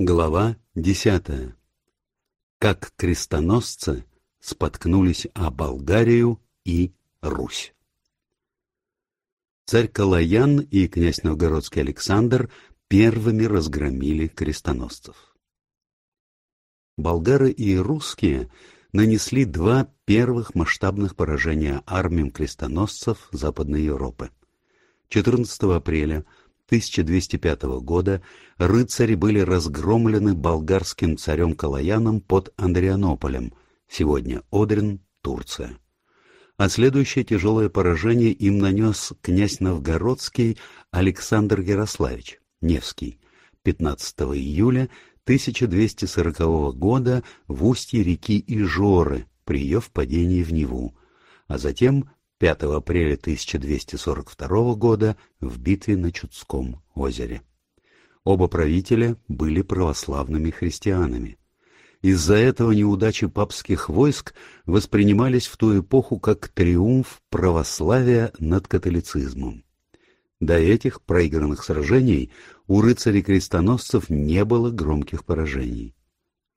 Глава десятая. Как крестоносцы споткнулись о Болгарию и Русь. Царь Калаян и князь Новгородский Александр первыми разгромили крестоносцев. Болгары и русские нанесли два первых масштабных поражения армиям крестоносцев Западной Европы. 14 апреля – 1205 года рыцари были разгромлены болгарским царем Калаяном под Андрианополем, сегодня Одрин, Турция. А следующее тяжелое поражение им нанес князь Новгородский Александр Ярославич, Невский, 15 июля 1240 года в устье реки Ижоры при ее впадении в Неву, а затем 5 апреля 1242 года в битве на Чудском озере. Оба правителя были православными христианами. Из-за этого неудачи папских войск воспринимались в ту эпоху как триумф православия над католицизмом. До этих проигранных сражений у рыцарей-крестоносцев не было громких поражений.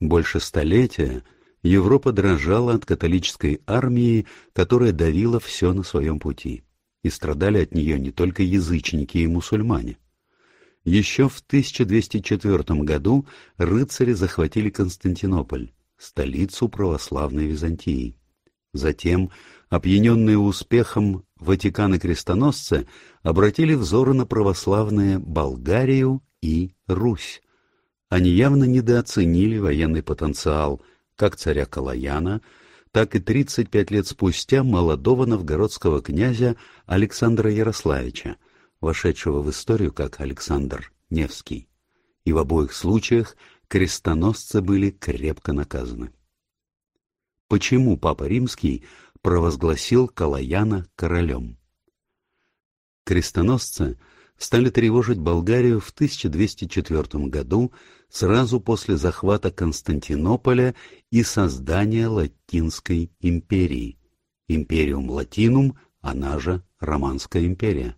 Больше столетия – Европа дрожала от католической армии, которая давила все на своем пути. И страдали от нее не только язычники и мусульмане. Еще в 1204 году рыцари захватили Константинополь, столицу православной Византии. Затем, опьяненные успехом Ватиканы-крестоносцы, обратили взоры на православные Болгарию и Русь. Они явно недооценили военный потенциал – как царя Калаяна, так и 35 лет спустя молодого новгородского князя Александра Ярославича, вошедшего в историю как Александр Невский. И в обоих случаях крестоносцы были крепко наказаны. Почему Папа Римский провозгласил Калаяна королем? Крестоносцы стали тревожить Болгарию в 1204 году сразу после захвата Константинополя и создания Латинской империи. Империум Латинум, она же Романская империя.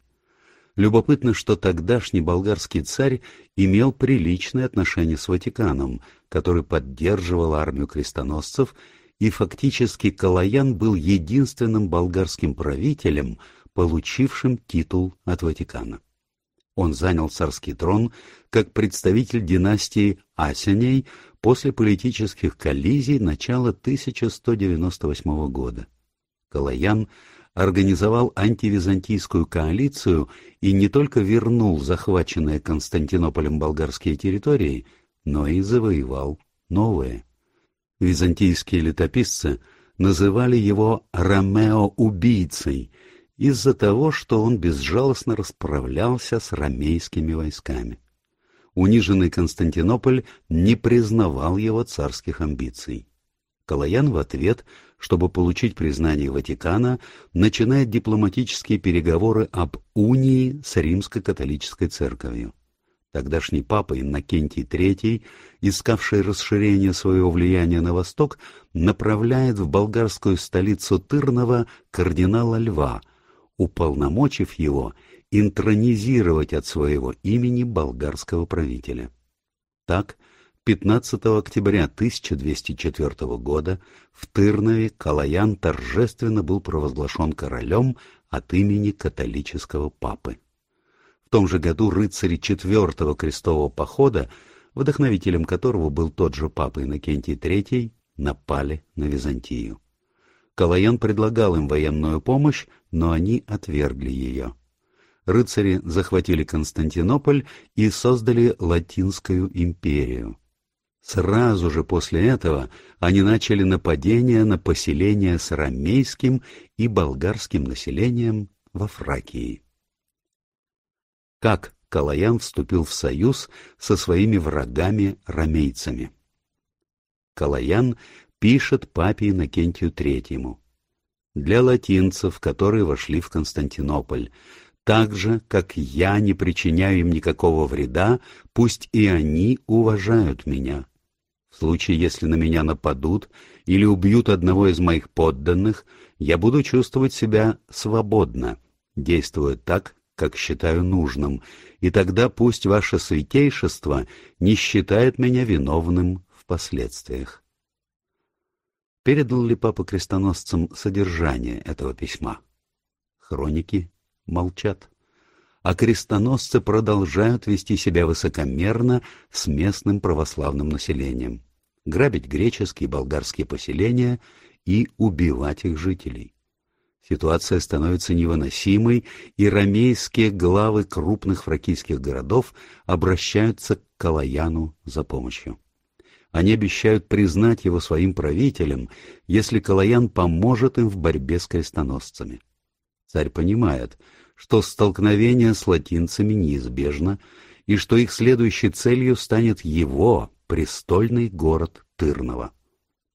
Любопытно, что тогдашний болгарский царь имел приличные отношения с Ватиканом, который поддерживал армию крестоносцев, и фактически Калаян был единственным болгарским правителем, получившим титул от Ватикана. Он занял царский трон как представитель династии Асеней после политических коллизий начала 1198 года. Калаян организовал антивизантийскую коалицию и не только вернул захваченные Константинополем болгарские территории, но и завоевал новые. Византийские летописцы называли его «Ромео-убийцей», из-за того, что он безжалостно расправлялся с ромейскими войсками. Униженный Константинополь не признавал его царских амбиций. Калаян в ответ, чтобы получить признание Ватикана, начинает дипломатические переговоры об унии с римско-католической церковью. Тогдашний папа Иннокентий III, искавший расширение своего влияния на восток, направляет в болгарскую столицу Тырнова кардинала Льва, уполномочив его интронизировать от своего имени болгарского правителя. Так, 15 октября 1204 года в Тырнове Калаян торжественно был провозглашен королем от имени католического папы. В том же году рыцари четвертого крестового похода, вдохновителем которого был тот же папа Иннокентий III, напали на Византию. Калаян предлагал им военную помощь, но они отвергли ее. Рыцари захватили Константинополь и создали Латинскую империю. Сразу же после этого они начали нападение на поселения с рамейским и болгарским населением во Фракии. Как Калаян вступил в союз со своими врагами-рамейцами? Калаян пишет папе Иннокентию Третьему. Для латинцев, которые вошли в Константинополь, так же, как я не причиняю им никакого вреда, пусть и они уважают меня. В случае, если на меня нападут или убьют одного из моих подданных, я буду чувствовать себя свободно, действуя так, как считаю нужным, и тогда пусть ваше святейшество не считает меня виновным в последствиях. Передал ли папа крестоносцам содержание этого письма? Хроники молчат. А крестоносцы продолжают вести себя высокомерно с местным православным населением, грабить греческие и болгарские поселения и убивать их жителей. Ситуация становится невыносимой, и ромейские главы крупных фракийских городов обращаются к Калаяну за помощью. Они обещают признать его своим правителем, если Калаян поможет им в борьбе с крестоносцами. Царь понимает, что столкновение с латинцами неизбежно, и что их следующей целью станет его, престольный город Тырного.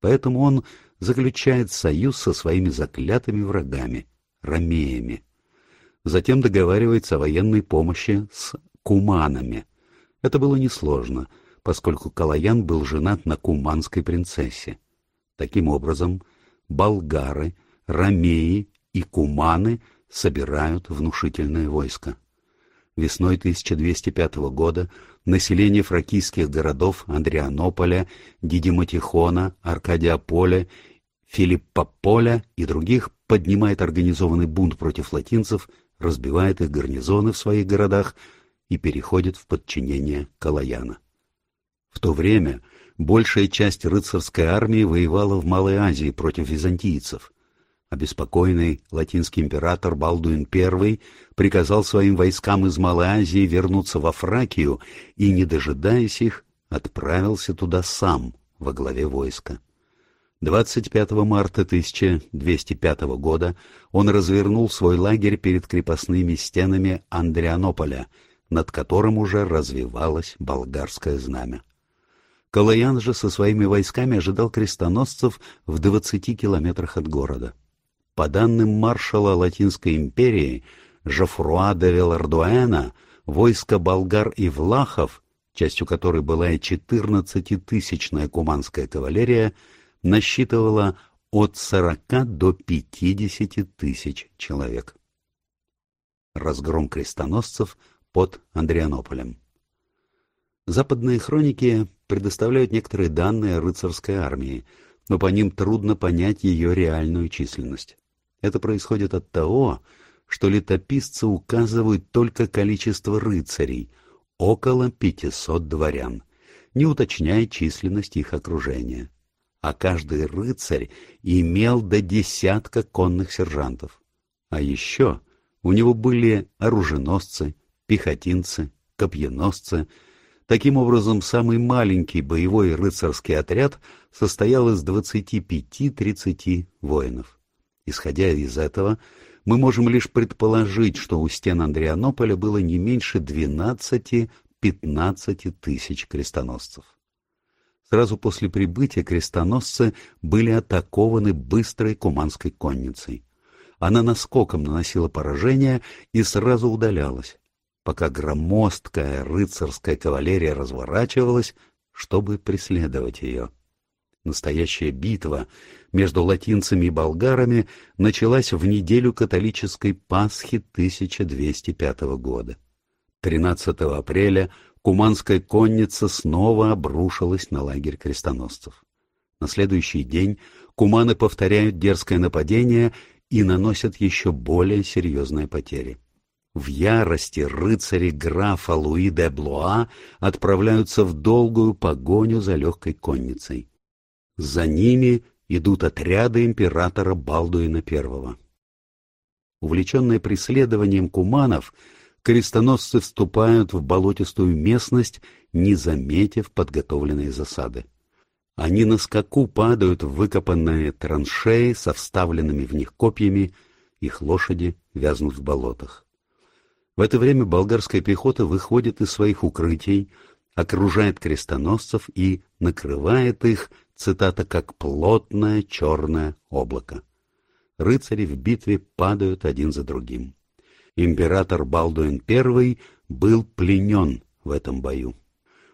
Поэтому он заключает союз со своими заклятыми врагами, ромеями. Затем договаривается о военной помощи с куманами. Это было несложно, поскольку Калаян был женат на куманской принцессе. Таким образом, болгары, ромеи и куманы собирают внушительное войско. Весной 1205 года население фракийских городов Андрианополя, Дидиматихона, Аркадиополя Филиппополя и других поднимает организованный бунт против латинцев, разбивает их гарнизоны в своих городах и переходит в подчинение Калаяна. В то время большая часть рыцарской армии воевала в Малой Азии против византийцев. Обеспокоенный латинский император Балдуин I приказал своим войскам из Малой Азии вернуться во Фракию и, не дожидаясь их, отправился туда сам во главе войска. 25 марта 1205 года он развернул свой лагерь перед крепостными стенами Андрианополя, над которым уже развивалось болгарское знамя. Калаян же со своими войсками ожидал крестоносцев в 20 километрах от города. По данным маршала Латинской империи Жофруа де Велардуэна, войско болгар и влахов, частью которой была и 14-тысячная куманская кавалерия, насчитывала от 40 до 50 тысяч человек. Разгром крестоносцев под Андрианополем. Западные хроники предоставляют некоторые данные о рыцарской армии, но по ним трудно понять ее реальную численность. Это происходит от того, что летописцы указывают только количество рыцарей — около 500 дворян, не уточняя численность их окружения а каждый рыцарь имел до десятка конных сержантов. А еще у него были оруженосцы, пехотинцы, копьеносцы. Таким образом, самый маленький боевой рыцарский отряд состоял из 25-30 воинов. Исходя из этого, мы можем лишь предположить, что у стен Андрианополя было не меньше 12-15 тысяч крестоносцев. Сразу после прибытия крестоносцы были атакованы быстрой куманской конницей. Она наскоком наносила поражение и сразу удалялась, пока громоздкая рыцарская кавалерия разворачивалась, чтобы преследовать ее. Настоящая битва между латинцами и болгарами началась в неделю католической Пасхи 1205 года. 13 апреля куманская конница снова обрушилась на лагерь крестоносцев. На следующий день куманы повторяют дерзкое нападение и наносят еще более серьезные потери. В ярости рыцари графа Луи де Блуа отправляются в долгую погоню за легкой конницей. За ними идут отряды императора Балдуина I. Увлеченные преследованием куманов, крестоносцы вступают в болотистую местность, не заметив подготовленные засады. Они на скаку падают в выкопанные траншеи со вставленными в них копьями, их лошади вязнут в болотах. В это время болгарская пехота выходит из своих укрытий, окружает крестоносцев и накрывает их, цитата, как плотное черное облако. Рыцари в битве падают один за другим император Балдуин I был пленен в этом бою.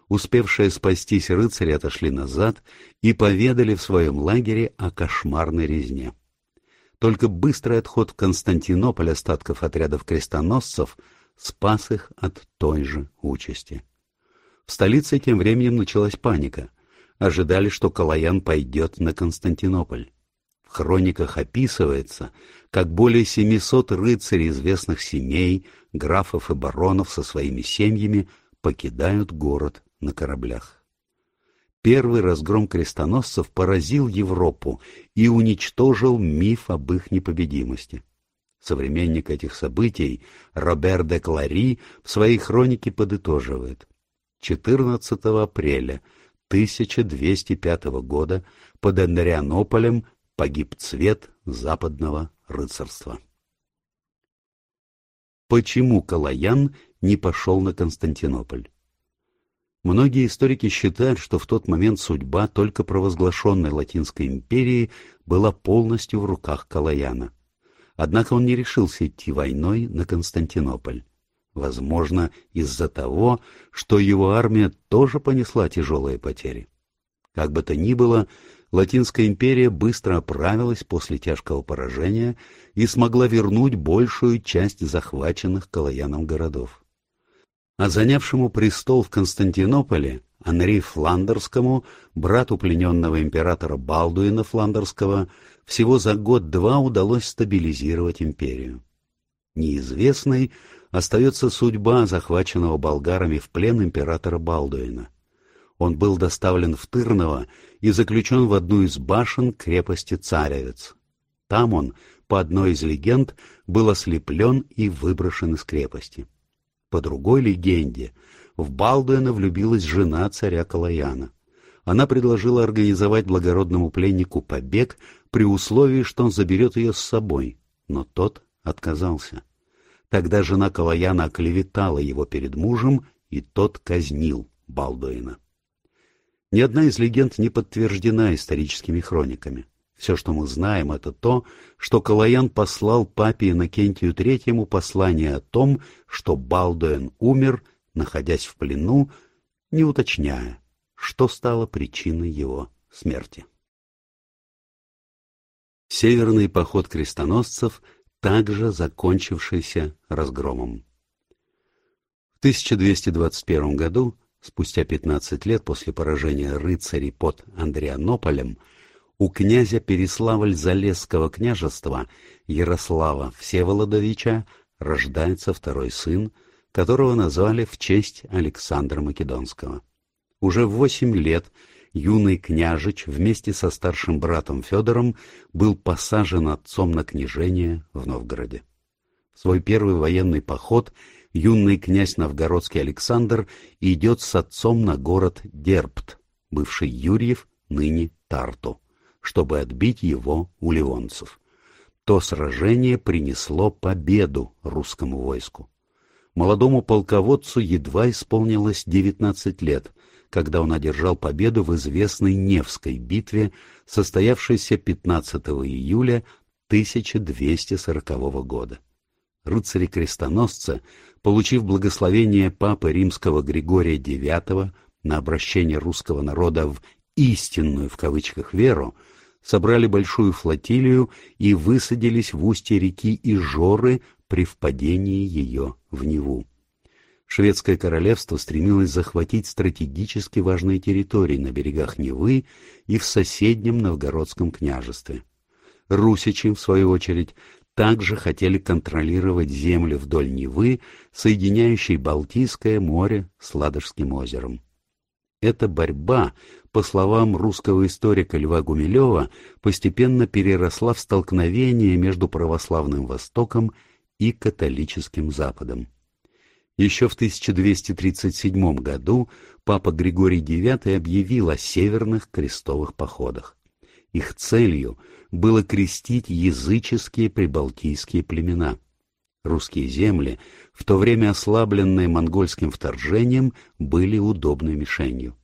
Успевшие спастись рыцари отошли назад и поведали в своем лагере о кошмарной резне. Только быстрый отход в Константинополь остатков отрядов крестоносцев спас их от той же участи. В столице тем временем началась паника. Ожидали, что Калаян пойдет на Константинополь. В хрониках описывается, как более 700 рыцарей известных семей, графов и баронов со своими семьями покидают город на кораблях. Первый разгром крестоносцев поразил Европу и уничтожил миф об их непобедимости. Современник этих событий Робер де Клари в своей хронике подытоживает. 14 апреля 1205 года под Андрианополем погиб цвет западного рыцарства. Почему Калаян не пошел на Константинополь? Многие историки считают, что в тот момент судьба только провозглашенной Латинской империи была полностью в руках Калаяна. Однако он не решился идти войной на Константинополь. Возможно, из-за того, что его армия тоже понесла тяжелые потери. Как бы то ни было, Латинская империя быстро оправилась после тяжкого поражения и смогла вернуть большую часть захваченных Калаяном городов а занявшему престол в Константинополе Анри Фландерскому, брату плененного императора Балдуина Фландерского, всего за год-два удалось стабилизировать империю. Неизвестной остается судьба захваченного болгарами в плен императора Балдуина. Он был доставлен в Тырново и заключен в одну из башен крепости Царевец. Там он, по одной из легенд, был ослеплен и выброшен из крепости. По другой легенде, в Балдуэна влюбилась жена царя Калаяна. Она предложила организовать благородному пленнику побег при условии, что он заберет ее с собой, но тот отказался. Тогда жена Калаяна оклеветала его перед мужем, и тот казнил Балдуина. Ни одна из легенд не подтверждена историческими хрониками. Все, что мы знаем, это то, что Калаян послал папе Иннокентию Третьему послание о том, что Балдуэн умер, находясь в плену, не уточняя, что стало причиной его смерти. Северный поход крестоносцев, также закончившийся разгромом. В 1221 году, спустя 15 лет после поражения рыцарей под Андрианополем, у князя Переславль-Залесского княжества Ярослава Всеволодовича рождается второй сын, которого назвали в честь Александра Македонского. Уже в восемь лет юный княжич вместе со старшим братом Федором был посажен отцом на княжение в Новгороде. В свой первый военный поход юный князь Новгородский Александр идет с отцом на город Дербт, бывший Юрьев, ныне Тарту чтобы отбить его у ливонцев. То сражение принесло победу русскому войску. Молодому полководцу едва исполнилось 19 лет, когда он одержал победу в известной Невской битве, состоявшейся 15 июля 1240 года. Рыцари-крестоносцы, получив благословение папы римского Григория IX на обращение русского народа в «истинную» в кавычках веру, собрали большую флотилию и высадились в устье реки Ижоры при впадении ее в Неву. Шведское королевство стремилось захватить стратегически важные территории на берегах Невы и в соседнем Новгородском княжестве. Русичи, в свою очередь, также хотели контролировать земли вдоль Невы, соединяющей Балтийское море с Ладожским озером. Эта борьба по словам русского историка Льва Гумилева, постепенно переросла в столкновение между православным Востоком и католическим Западом. Еще в 1237 году папа Григорий IX объявил о северных крестовых походах. Их целью было крестить языческие прибалтийские племена. Русские земли, в то время ослабленные монгольским вторжением, были удобной мишенью.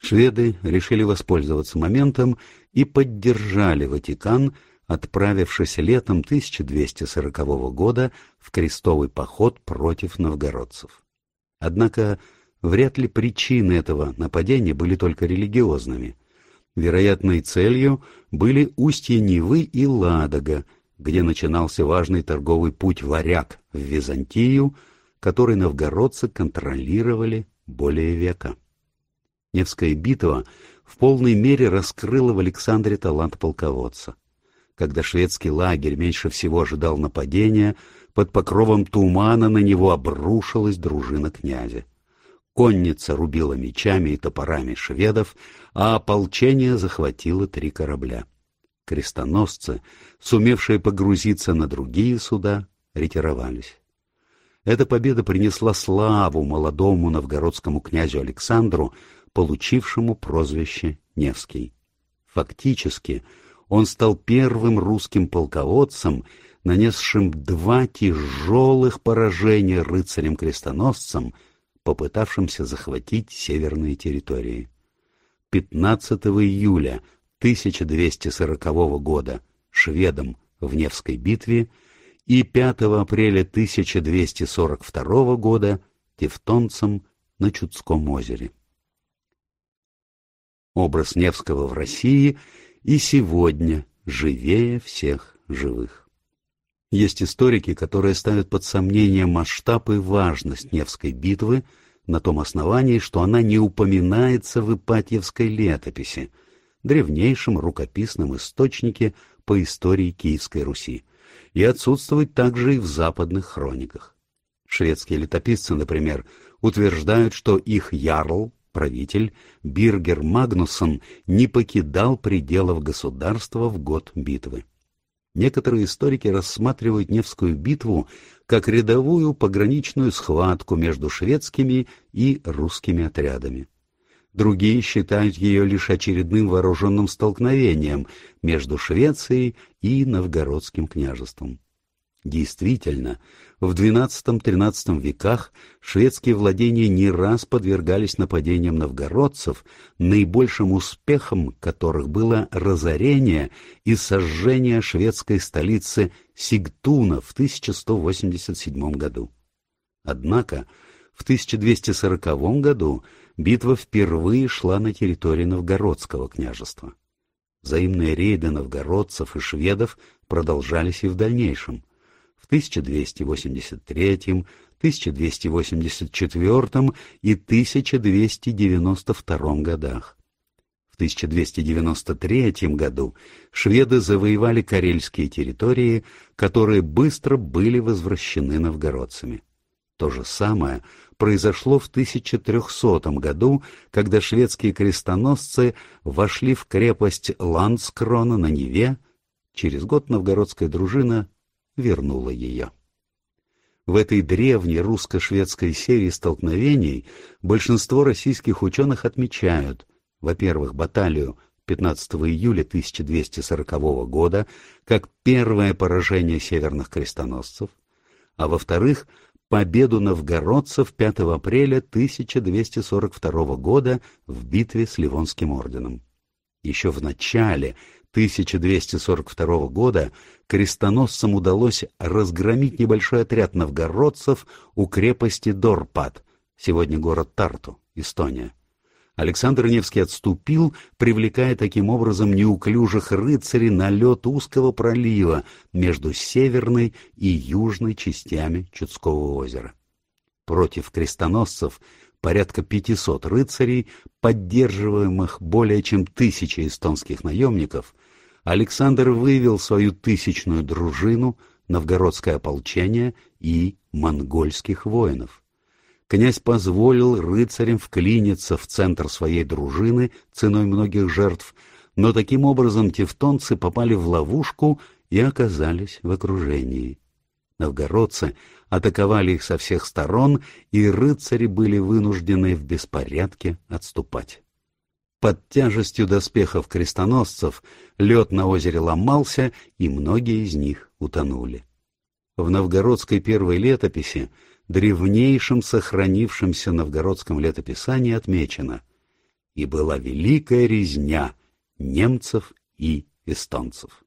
Шведы решили воспользоваться моментом и поддержали Ватикан, отправившись летом 1240 года в крестовый поход против новгородцев. Однако вряд ли причины этого нападения были только религиозными. Вероятной целью были устья Невы и Ладога, где начинался важный торговый путь варяг в Византию, который новгородцы контролировали более века. Невская битва в полной мере раскрыла в Александре талант полководца. Когда шведский лагерь меньше всего ожидал нападения, под покровом тумана на него обрушилась дружина князя. Конница рубила мечами и топорами шведов, а ополчение захватило три корабля. Крестоносцы, сумевшие погрузиться на другие суда, ретировались. Эта победа принесла славу молодому новгородскому князю Александру, получившему прозвище Невский. Фактически, он стал первым русским полководцем, нанесшим два тяжелых поражения рыцарям-крестоносцам, попытавшимся захватить северные территории. 15 июля 1240 года шведам в Невской битве и 5 апреля 1242 года тевтонцам на Чудском озере. Образ Невского в России и сегодня живее всех живых. Есть историки, которые ставят под сомнение масштаб и важность Невской битвы на том основании, что она не упоминается в Ипатьевской летописи, древнейшем рукописном источнике по истории Киевской Руси, и отсутствовать также и в западных хрониках. Шведские летописцы, например, утверждают, что их ярл, правитель, Биргер Магнусон, не покидал пределов государства в год битвы. Некоторые историки рассматривают Невскую битву как рядовую пограничную схватку между шведскими и русскими отрядами. Другие считают ее лишь очередным вооруженным столкновением между Швецией и Новгородским княжеством. Действительно, в XII-XIII веках шведские владения не раз подвергались нападениям новгородцев, наибольшим успехом которых было разорение и сожжение шведской столицы Сигтуна в 1187 году. Однако в 1240 году битва впервые шла на территории Новгородского княжества. Взаимные рейды новгородцев и шведов продолжались и в дальнейшем. В 1283, 1284 и 1292 годах. В 1293 году шведы завоевали карельские территории, которые быстро были возвращены новгородцами. То же самое произошло в 1300 году, когда шведские крестоносцы вошли в крепость Ландскрона на Неве. Через год новгородская дружина вернула ее. В этой древней русско-шведской серии столкновений большинство российских ученых отмечают, во-первых, баталию 15 июля 1240 года как первое поражение северных крестоносцев, а во-вторых, победу новгородцев 5 апреля 1242 года в битве с Ливонским орденом. Еще в начале 1242 года крестоносцам удалось разгромить небольшой отряд новгородцев у крепости Дорпат, сегодня город Тарту, Эстония. Александр Невский отступил, привлекая таким образом неуклюжих рыцарей на лед узкого пролива между северной и южной частями Чудского озера. Против крестоносцев порядка 500 рыцарей, поддерживаемых более чем тысячей эстонских наемников, Александр вывел свою тысячную дружину, новгородское ополчение и монгольских воинов князь позволил рыцарям вклиниться в центр своей дружины ценой многих жертв, но таким образом тевтонцы попали в ловушку и оказались в окружении. Новгородцы атаковали их со всех сторон, и рыцари были вынуждены в беспорядке отступать. Под тяжестью доспехов крестоносцев лед на озере ломался, и многие из них утонули. В новгородской первой летописи древнейшем сохранившемся новгородском летописании отмечено «И была великая резня немцев и эстонцев».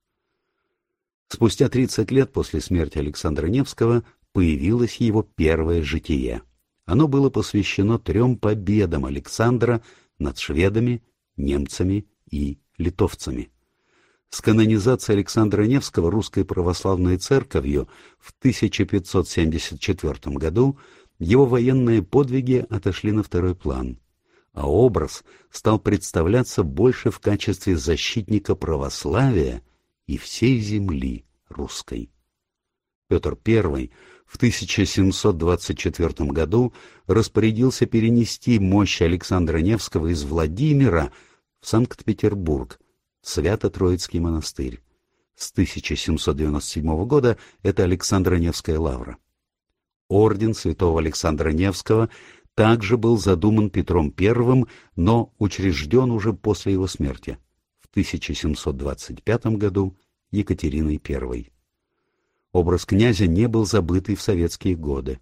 Спустя 30 лет после смерти Александра Невского появилось его первое житие. Оно было посвящено трем победам Александра над шведами, немцами и литовцами. С канонизацией Александра Невского русской православной церковью в 1574 году Его военные подвиги отошли на второй план, а образ стал представляться больше в качестве защитника православия и всей земли русской. Петр I в 1724 году распорядился перенести мощь Александра Невского из Владимира в Санкт-Петербург, Свято-Троицкий монастырь. С 1797 года это Александро-Невская лавра. Орден святого Александра Невского также был задуман Петром I, но учрежден уже после его смерти 1725 году Екатериной I. Образ князя не был забыт и в советские годы.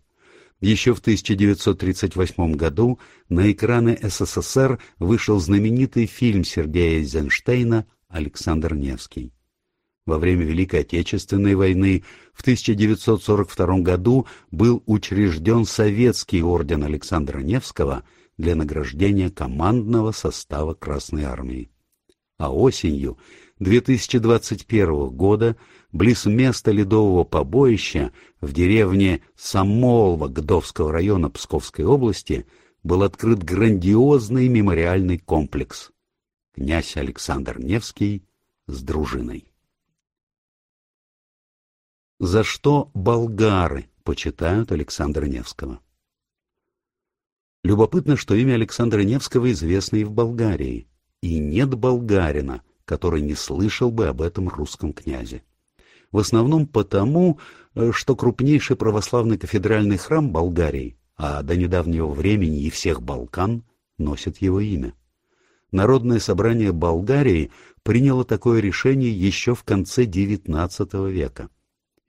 Еще в 1938 году на экраны СССР вышел знаменитый фильм Сергея Эйзенштейна «Александр Невский». Во время Великой Отечественной войны в 1942 году был учрежден Советский орден Александра Невского для награждения командного состава Красной Армии. А осенью 2021 года близ места ледового побоища в деревне Самолва Гдовского района Псковской области был открыт грандиозный мемориальный комплекс. Князь Александр Невский с дружиной. За что болгары почитают Александра Невского? Любопытно, что имя Александра Невского известно и в Болгарии, и нет болгарина, который не слышал бы об этом русском князе в основном потому, э, что крупнейший православный кафедральный храм Болгарии, а до недавнего времени и всех Балкан, носит его имя. Народное собрание Болгарии приняло такое решение еще в конце XIX века.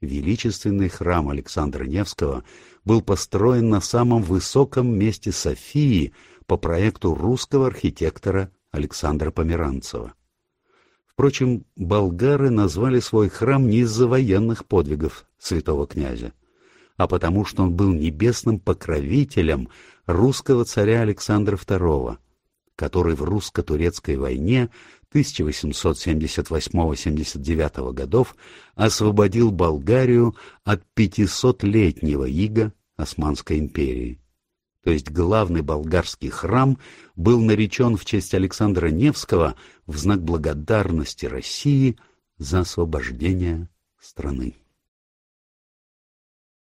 Величественный храм Александра Невского был построен на самом высоком месте Софии по проекту русского архитектора Александра Померанцева. Впрочем, болгары назвали свой храм не из-за военных подвигов святого князя, а потому что он был небесным покровителем русского царя Александра II, который в русско-турецкой войне 1878-79 годов освободил Болгарию от 500-летнего ига Османской империи то есть главный болгарский храм, был наречен в честь Александра Невского в знак благодарности России за освобождение страны.